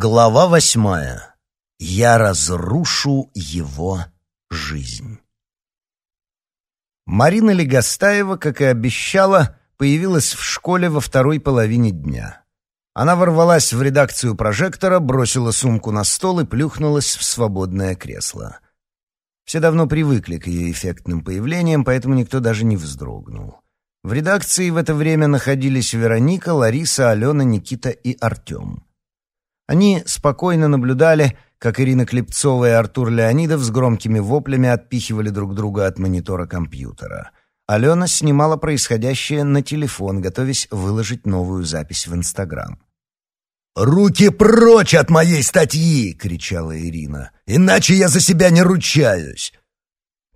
Глава восьмая. Я разрушу его жизнь. Марина Легостаева, как и обещала, появилась в школе во второй половине дня. Она ворвалась в редакцию прожектора, бросила сумку на стол и плюхнулась в свободное кресло. Все давно привыкли к ее эффектным появлениям, поэтому никто даже не вздрогнул. В редакции в это время находились Вероника, Лариса, Алена, Никита и Артем. Они спокойно наблюдали, как Ирина Клепцова и Артур Леонидов с громкими воплями отпихивали друг друга от монитора компьютера. Алена снимала происходящее на телефон, готовясь выложить новую запись в Инстаграм. «Руки прочь от моей статьи!» — кричала Ирина. «Иначе я за себя не ручаюсь!»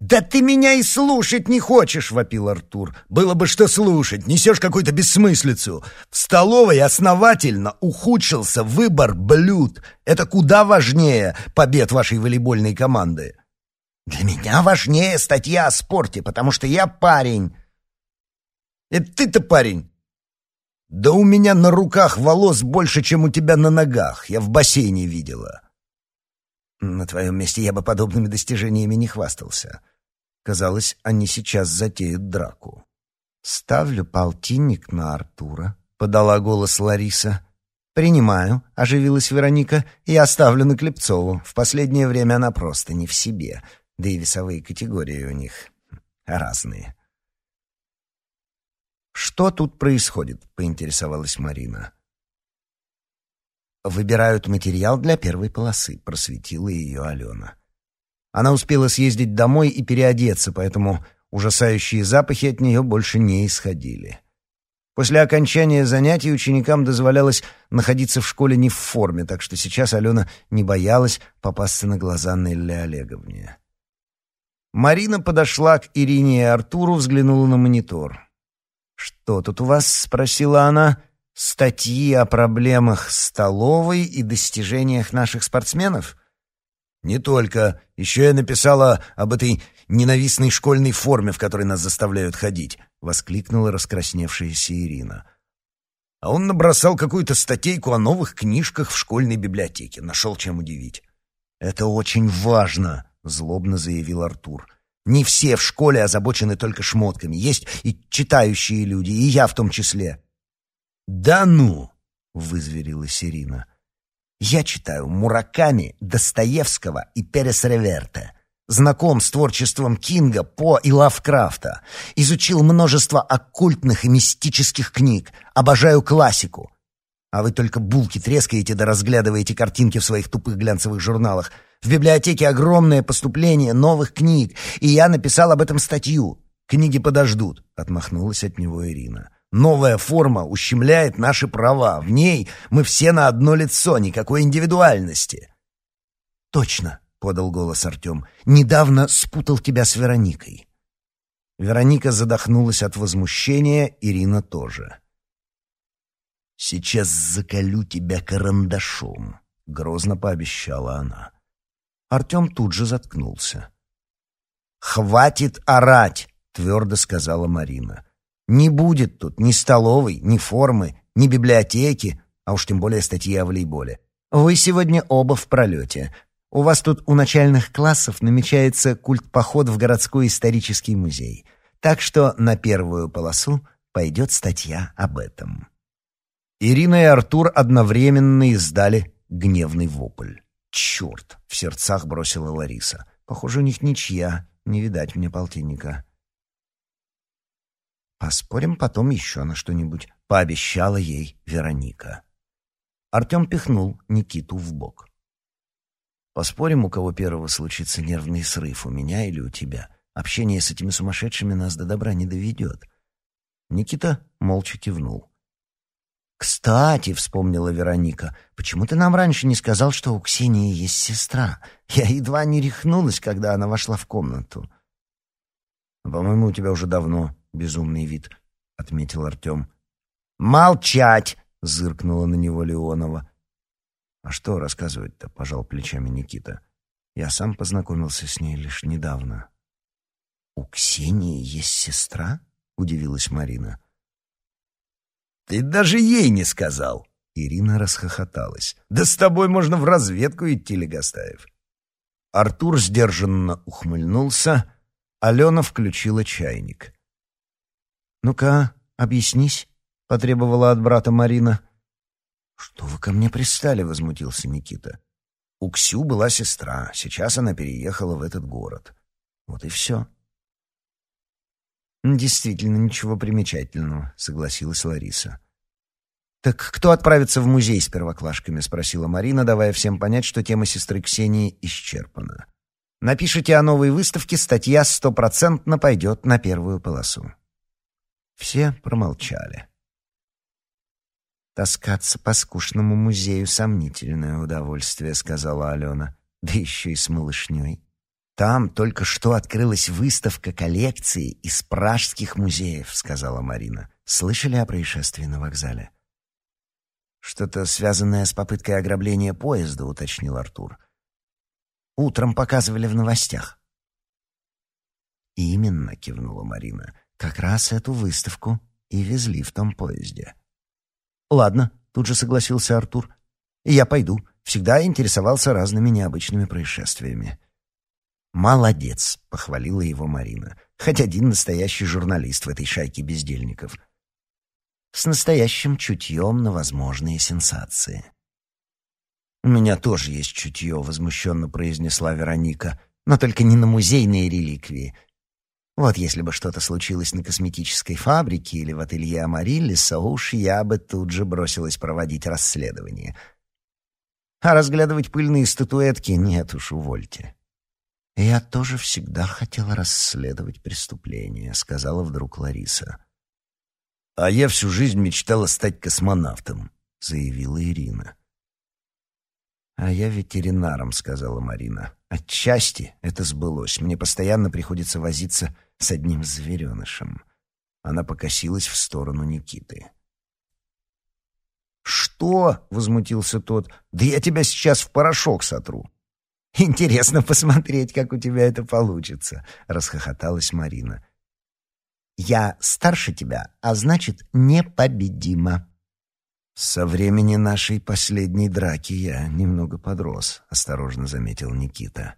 «Да ты меня и слушать не хочешь!» — вопил Артур. «Было бы что слушать, несешь какую-то бессмыслицу. В столовой основательно ухудшился выбор блюд. Это куда важнее побед вашей волейбольной команды». «Для меня важнее статья о спорте, потому что я парень». «Это ты-то парень?» «Да у меня на руках волос больше, чем у тебя на ногах. Я в бассейне видела». «На твоем месте я бы подобными достижениями не хвастался». Казалось, они сейчас затеют драку. «Ставлю полтинник на Артура», — подала голос Лариса. «Принимаю», — оживилась Вероника, — «и оставлю на Клепцову. В последнее время она просто не в себе, да и весовые категории у них разные». «Что тут происходит?» — поинтересовалась Марина. «Выбирают материал для первой полосы», — просветила ее Алена. Она успела съездить домой и переодеться, поэтому ужасающие запахи от нее больше не исходили. После окончания занятий ученикам дозволялось находиться в школе не в форме, так что сейчас Алена не боялась попасться на глаза Нелли Олеговне. Марина подошла к Ирине и Артуру, взглянула на монитор. «Что тут у вас?» — спросила она. «Статьи о проблемах столовой и достижениях наших спортсменов?» «Не только. Еще я написала об этой ненавистной школьной форме, в которой нас заставляют ходить», — воскликнула раскрасневшаяся Ирина. А он набросал какую-то статейку о новых книжках в школьной библиотеке. Нашел чем удивить. «Это очень важно», — злобно заявил Артур. «Не все в школе озабочены только шмотками. Есть и читающие люди, и я в том числе». «Да ну!» — вызверилась Ирина. Я читаю Мураками, Достоевского и Перес Реверте. Знаком с творчеством Кинга, По и Лавкрафта. Изучил множество оккультных и мистических книг. Обожаю классику. А вы только булки трескаете да разглядываете картинки в своих тупых глянцевых журналах. В библиотеке огромное поступление новых книг, и я написал об этом статью. «Книги подождут», — отмахнулась от него Ирина. Новая форма ущемляет наши права. В ней мы все на одно лицо, никакой индивидуальности. Точно, подал голос Артем. Недавно спутал тебя с Вероникой. Вероника задохнулась от возмущения, Ирина тоже. «Сейчас заколю тебя карандашом», — грозно пообещала она. Артем тут же заткнулся. «Хватит орать!» — твердо сказала Марина. Не будет тут ни столовой, ни формы, ни библиотеки, а уж тем более статьи о волейболе. Вы сегодня оба в пролете. У вас тут у начальных классов намечается культ-поход в городской исторический музей. Так что на первую полосу пойдет статья об этом. Ирина и Артур одновременно издали гневный вопль. «Черт!» — в сердцах бросила Лариса. «Похоже, у них ничья. Не видать мне полтинника». «Поспорим потом еще на что-нибудь», — пообещала ей Вероника. Артем пихнул Никиту в бок. «Поспорим, у кого первого случится нервный срыв, у меня или у тебя. Общение с этими сумасшедшими нас до добра не доведет». Никита молча кивнул. «Кстати», — вспомнила Вероника, — «почему ты нам раньше не сказал, что у Ксении есть сестра? Я едва не рехнулась, когда она вошла в комнату». «По-моему, у тебя уже давно безумный вид», — отметил Артем. «Молчать!» — зыркнула на него Леонова. «А что рассказывать-то?» — пожал плечами Никита. «Я сам познакомился с ней лишь недавно». «У Ксении есть сестра?» — удивилась Марина. «Ты даже ей не сказал!» Ирина расхохоталась. «Да с тобой можно в разведку идти, Легостаев!» Артур сдержанно ухмыльнулся. Алена включила чайник. «Ну-ка, объяснись», — потребовала от брата Марина. «Что вы ко мне пристали?» — возмутился Никита. «У Ксю была сестра, сейчас она переехала в этот город. Вот и все». «Действительно, ничего примечательного», — согласилась Лариса. «Так кто отправится в музей с первоклашками?» — спросила Марина, давая всем понять, что тема сестры Ксении исчерпана. «Напишите о новой выставке, статья стопроцентно пойдет на первую полосу». Все промолчали. «Таскаться по скучному музею — сомнительное удовольствие», — сказала Алена. «Да еще и с малышней». «Там только что открылась выставка коллекции из пражских музеев», — сказала Марина. «Слышали о происшествии на вокзале?» «Что-то связанное с попыткой ограбления поезда», — уточнил Артур. «Утром показывали в новостях». «Именно», — кивнула Марина. «Как раз эту выставку и везли в том поезде». «Ладно», — тут же согласился Артур. «Я пойду. Всегда интересовался разными необычными происшествиями». «Молодец», — похвалила его Марина. «Хоть один настоящий журналист в этой шайке бездельников» с настоящим чутьем на возможные сенсации. «У меня тоже есть чутье», — возмущенно произнесла Вероника, «но только не на музейные реликвии. Вот если бы что-то случилось на косметической фабрике или в ателье Амариллиса, уж я бы тут же бросилась проводить расследование. А разглядывать пыльные статуэтки нет уж, увольте». «Я тоже всегда хотела расследовать преступления», — сказала вдруг Лариса. «А я всю жизнь мечтала стать космонавтом», — заявила Ирина. «А я ветеринаром», — сказала Марина. «Отчасти это сбылось. Мне постоянно приходится возиться с одним зверенышем». Она покосилась в сторону Никиты. «Что?» — возмутился тот. «Да я тебя сейчас в порошок сотру». «Интересно посмотреть, как у тебя это получится», — расхохоталась Марина. Я старше тебя, а значит, непобедима». «Со времени нашей последней драки я немного подрос», — осторожно заметил Никита.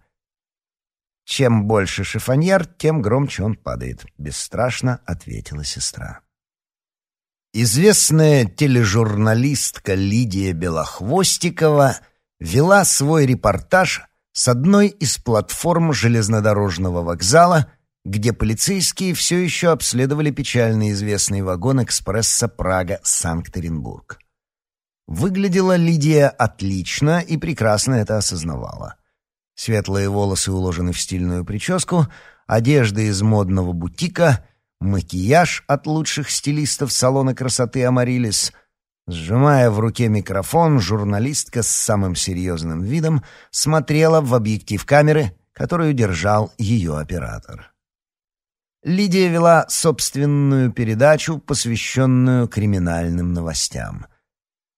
«Чем больше шифоньер, тем громче он падает», — бесстрашно ответила сестра. Известная тележурналистка Лидия Белохвостикова вела свой репортаж с одной из платформ железнодорожного вокзала — где полицейские все еще обследовали печально известный вагон экспресса Прага-Санкт-Петербург. Выглядела Лидия отлично и прекрасно это осознавала. Светлые волосы уложены в стильную прическу, одежда из модного бутика, макияж от лучших стилистов салона красоты «Амарилис». Сжимая в руке микрофон, журналистка с самым серьезным видом смотрела в объектив камеры, которую держал ее оператор. Лидия вела собственную передачу, посвященную криминальным новостям.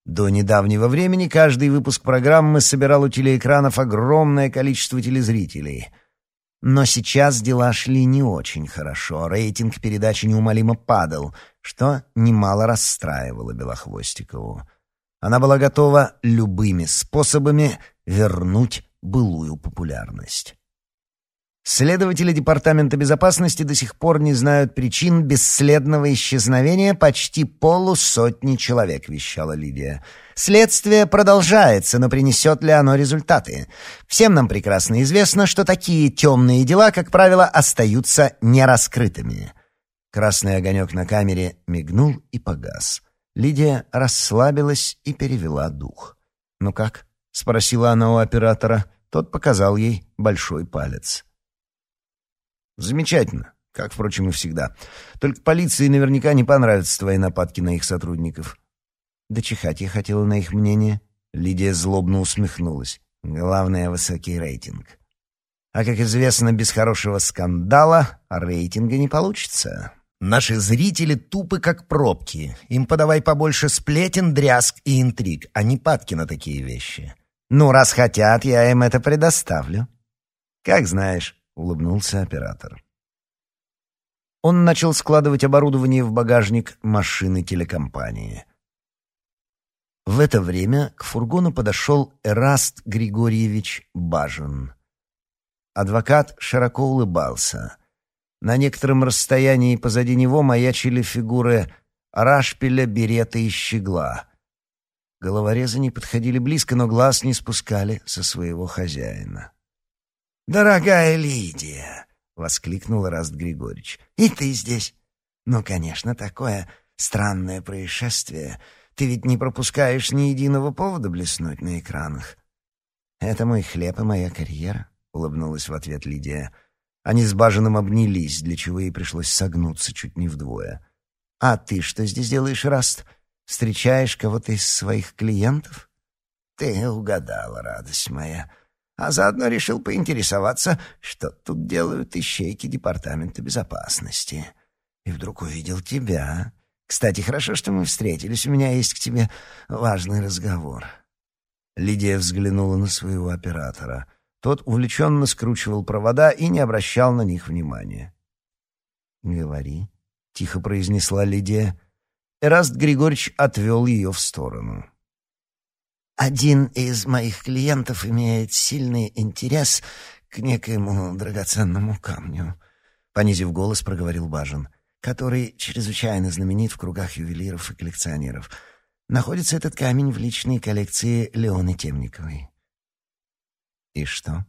До недавнего времени каждый выпуск программы собирал у телеэкранов огромное количество телезрителей. Но сейчас дела шли не очень хорошо, рейтинг передачи неумолимо падал, что немало расстраивало Белохвостикову. Она была готова любыми способами вернуть былую популярность. Следователи Департамента безопасности до сих пор не знают причин бесследного исчезновения почти полусотни человек, вещала Лидия. Следствие продолжается, но принесет ли оно результаты? Всем нам прекрасно известно, что такие темные дела, как правило, остаются нераскрытыми. Красный огонек на камере мигнул и погас. Лидия расслабилась и перевела дух. «Ну как?» — спросила она у оператора. Тот показал ей большой палец. Замечательно, как, впрочем, и всегда. Только полиции наверняка не понравятся твои нападки на их сотрудников. Да чихать я хотела на их мнение. Лидия злобно усмехнулась. Главное — высокий рейтинг. А, как известно, без хорошего скандала рейтинга не получится. Наши зрители тупы, как пробки. Им подавай побольше сплетен, дрязг и интриг, а не падки на такие вещи. Ну, раз хотят, я им это предоставлю. Как знаешь. — улыбнулся оператор. Он начал складывать оборудование в багажник машины телекомпании. В это время к фургону подошел Эраст Григорьевич Бажин. Адвокат широко улыбался. На некотором расстоянии позади него маячили фигуры Рашпиля, Берета и Щегла. Головорезы не подходили близко, но глаз не спускали со своего хозяина. «Дорогая Лидия!» — воскликнул Раст Григорьевич. «И ты здесь? Ну, конечно, такое странное происшествие. Ты ведь не пропускаешь ни единого повода блеснуть на экранах». «Это мой хлеб и моя карьера», — улыбнулась в ответ Лидия. Они с Баженым обнялись, для чего ей пришлось согнуться чуть не вдвое. «А ты что здесь делаешь, Раст? Встречаешь кого-то из своих клиентов?» «Ты угадала, радость моя а заодно решил поинтересоваться, что тут делают ищейки Департамента безопасности. И вдруг увидел тебя. Кстати, хорошо, что мы встретились, у меня есть к тебе важный разговор». Лидия взглянула на своего оператора. Тот увлеченно скручивал провода и не обращал на них внимания. «Говори», — тихо произнесла Лидия. Эраст Григорьевич отвел ее в сторону. Один из моих клиентов имеет сильный интерес к некоему драгоценному камню, понизив голос, проговорил Бажин, который чрезвычайно знаменит в кругах ювелиров и коллекционеров. Находится этот камень в личной коллекции Леоны Темниковой. И что?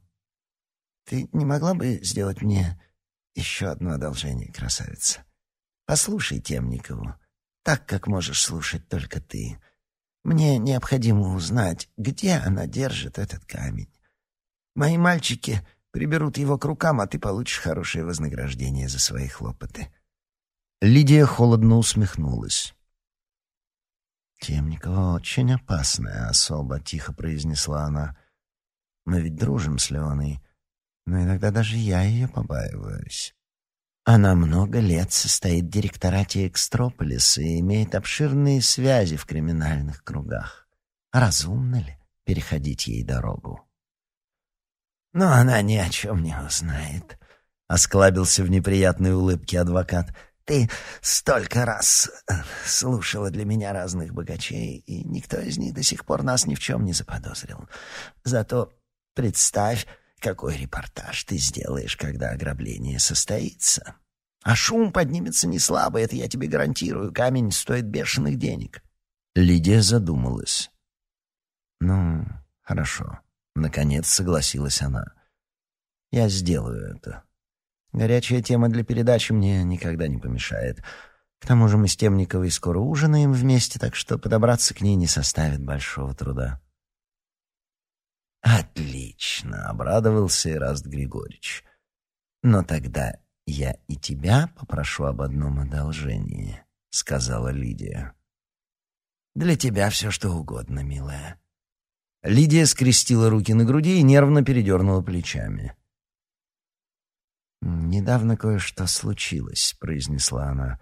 Ты не могла бы сделать мне еще одно одолжение, красавица? Послушай Темникову, так, как можешь слушать только ты. Мне необходимо узнать, где она держит этот камень. Мои мальчики приберут его к рукам, а ты получишь хорошее вознаграждение за свои хлопоты». Лидия холодно усмехнулась. «Темникова очень опасная особа», — тихо произнесла она. «Мы ведь дружим с Леоной, но иногда даже я ее побаиваюсь. Она много лет состоит в директорате Экстрополиса и имеет обширные связи в криминальных кругах. Разумно ли переходить ей дорогу? Но она ни о чем не узнает, — осклабился в неприятной улыбке адвокат. Ты столько раз э, слушала для меня разных богачей, и никто из них до сих пор нас ни в чем не заподозрил. Зато представь, какой репортаж ты сделаешь, когда ограбление состоится. А шум поднимется не слабо, это я тебе гарантирую. Камень стоит бешеных денег. Лидия задумалась. Ну, хорошо. Наконец согласилась она. Я сделаю это. Горячая тема для передачи мне никогда не помешает. К тому же мы с Темниковой скоро ужинаем вместе, так что подобраться к ней не составит большого труда. «Отлично!» — обрадовался Ираст Григорьевич. «Но тогда я и тебя попрошу об одном одолжении», — сказала Лидия. «Для тебя все что угодно, милая». Лидия скрестила руки на груди и нервно передернула плечами. «Недавно кое-что случилось», — произнесла она.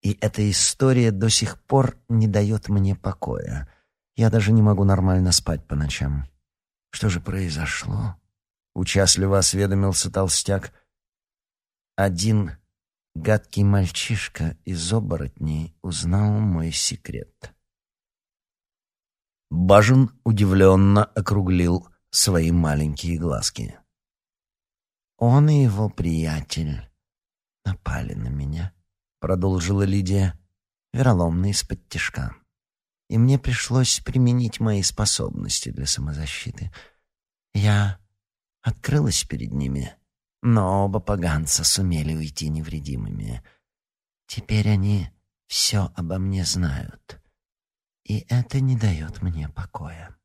«И эта история до сих пор не дает мне покоя. Я даже не могу нормально спать по ночам». Что же произошло? Участливо осведомился толстяк. Один гадкий мальчишка из оборотней узнал мой секрет. Бажен удивленно округлил свои маленькие глазки. «Он и его приятель напали на меня», — продолжила Лидия, вероломно из-под тишка и мне пришлось применить мои способности для самозащиты. Я открылась перед ними, но оба поганца сумели уйти невредимыми. Теперь они все обо мне знают, и это не дает мне покоя.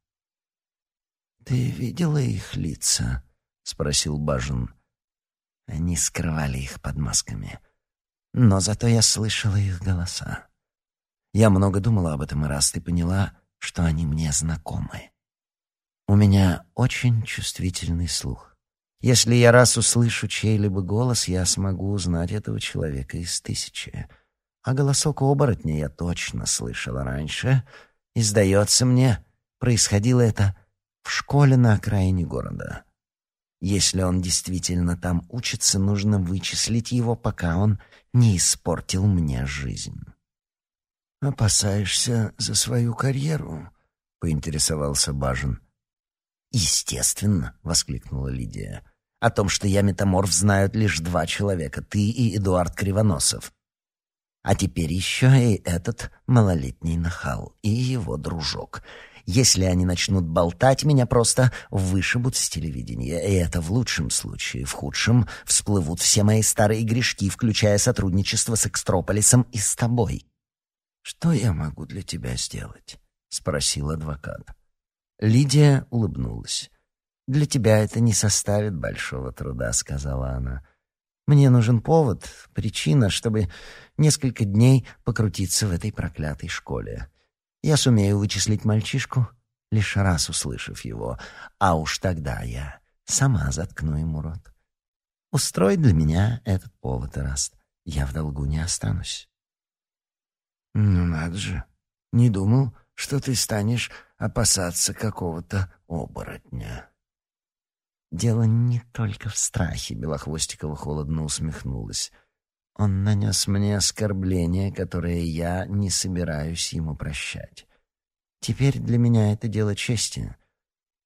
«Ты видела их лица?» — спросил Бажин. Они скрывали их под масками, но зато я слышала их голоса. Я много думала об этом и раз ты поняла, что они мне знакомы. У меня очень чувствительный слух. Если я раз услышу чей-либо голос, я смогу узнать этого человека из тысячи. А голосок оборотня я точно слышала раньше, и, сдается мне, происходило это в школе на окраине города. Если он действительно там учится, нужно вычислить его, пока он не испортил мне жизнь. «Опасаешься за свою карьеру?» — поинтересовался Бажин. «Естественно», — воскликнула Лидия. «О том, что я метаморф, знают лишь два человека — ты и Эдуард Кривоносов. А теперь еще и этот малолетний нахал и его дружок. Если они начнут болтать, меня просто вышибут с телевидения. И это в лучшем случае. В худшем всплывут все мои старые грешки, включая сотрудничество с Экстрополисом и с тобой. «Что я могу для тебя сделать?» — спросил адвокат. Лидия улыбнулась. «Для тебя это не составит большого труда», — сказала она. «Мне нужен повод, причина, чтобы несколько дней покрутиться в этой проклятой школе. Я сумею вычислить мальчишку, лишь раз услышав его, а уж тогда я сама заткну ему рот. Устрой для меня этот повод, Раст. Я в долгу не останусь. Ну надо же. Не думал, что ты станешь опасаться какого-то оборотня. Дело не только в страхе, Белохвостикова холодно усмехнулась. Он нанес мне оскорбление, которое я не собираюсь ему прощать. Теперь для меня это дело чести.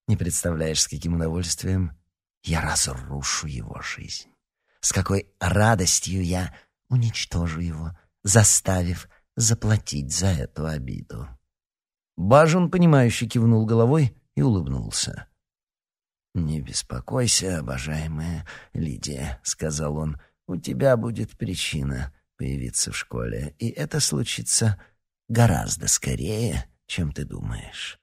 Не представляешь, с каким удовольствием я разрушу его жизнь. С какой радостью я уничтожу его, заставив заплатить за эту обиду. Бажен, понимающе кивнул головой и улыбнулся. «Не беспокойся, обожаемая Лидия», — сказал он, — у тебя будет причина появиться в школе, и это случится гораздо скорее, чем ты думаешь.